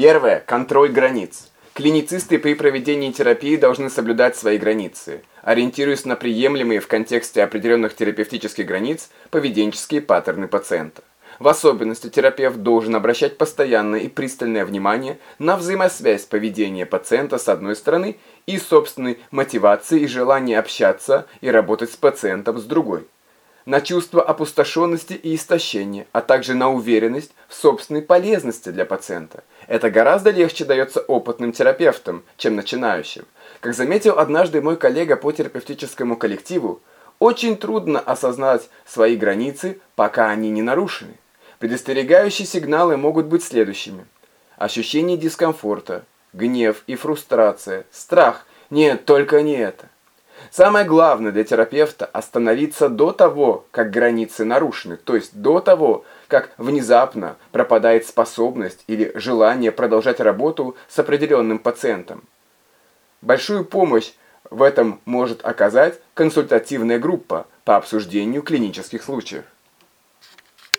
Первое. Контроль границ. Клиницисты при проведении терапии должны соблюдать свои границы, ориентируясь на приемлемые в контексте определенных терапевтических границ поведенческие паттерны пациента. В особенности терапевт должен обращать постоянное и пристальное внимание на взаимосвязь поведения пациента с одной стороны и собственной мотивации и желания общаться и работать с пациентом с другой на чувство опустошенности и истощения, а также на уверенность в собственной полезности для пациента. Это гораздо легче дается опытным терапевтам, чем начинающим. Как заметил однажды мой коллега по терапевтическому коллективу, очень трудно осознать свои границы, пока они не нарушены. Предостерегающие сигналы могут быть следующими. Ощущение дискомфорта, гнев и фрустрация, страх. Нет, только не это. Самое главное для терапевта – остановиться до того, как границы нарушены, то есть до того, как внезапно пропадает способность или желание продолжать работу с определенным пациентом. Большую помощь в этом может оказать консультативная группа по обсуждению клинических случаев.